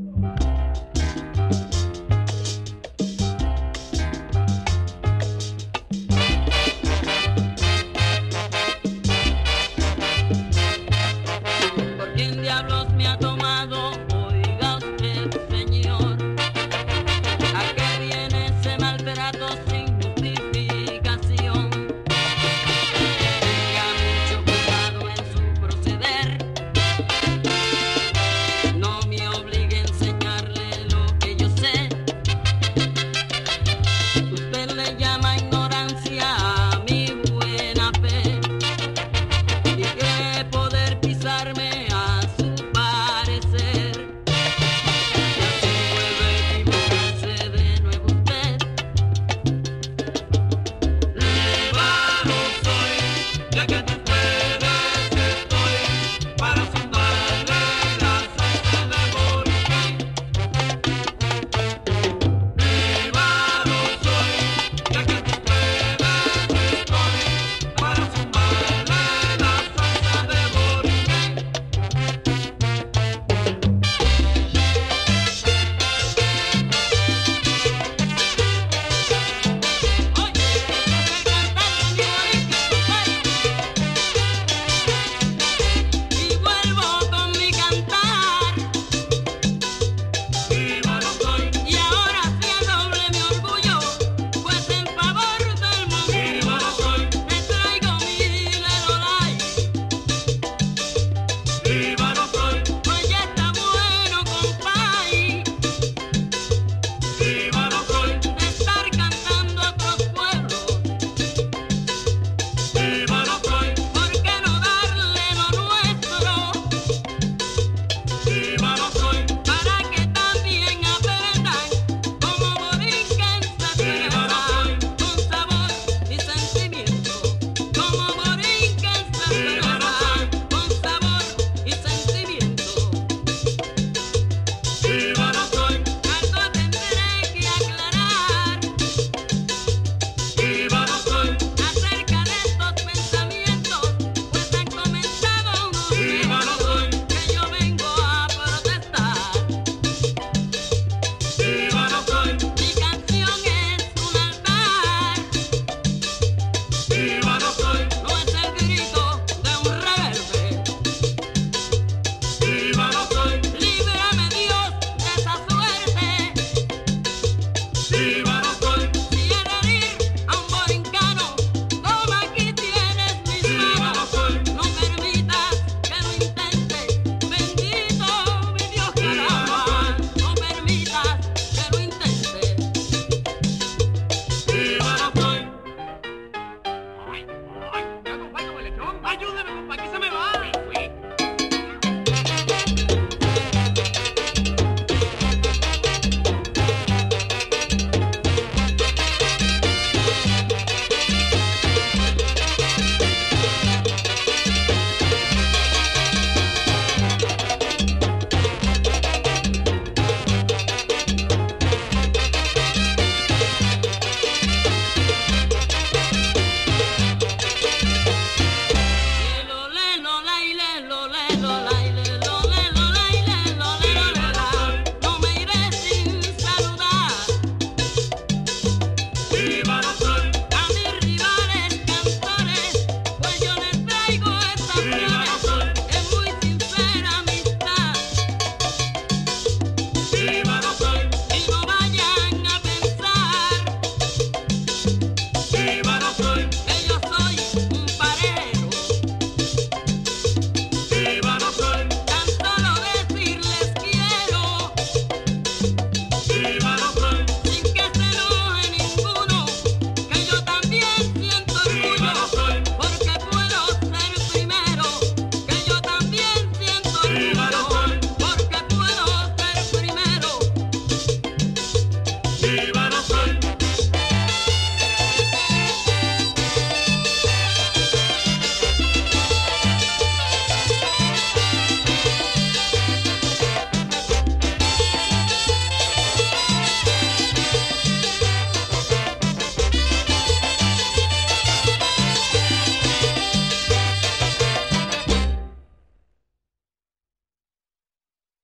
Música Y baro soy, si eres ir a un borincano, toma que tienes mis manos. Soy, no permitas que lo intente. Bendito mi dios caracol, no permitas que lo intente. Y baro soy, ay ay, me confundo el lechón, ayúdame conpa, ¿qué se me va?